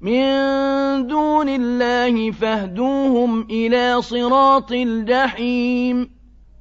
مِن دُونِ اللَّهِ فَاهْدُوهُمْ إِلَىٰ صِرَاطِ الْجَحِيمِ.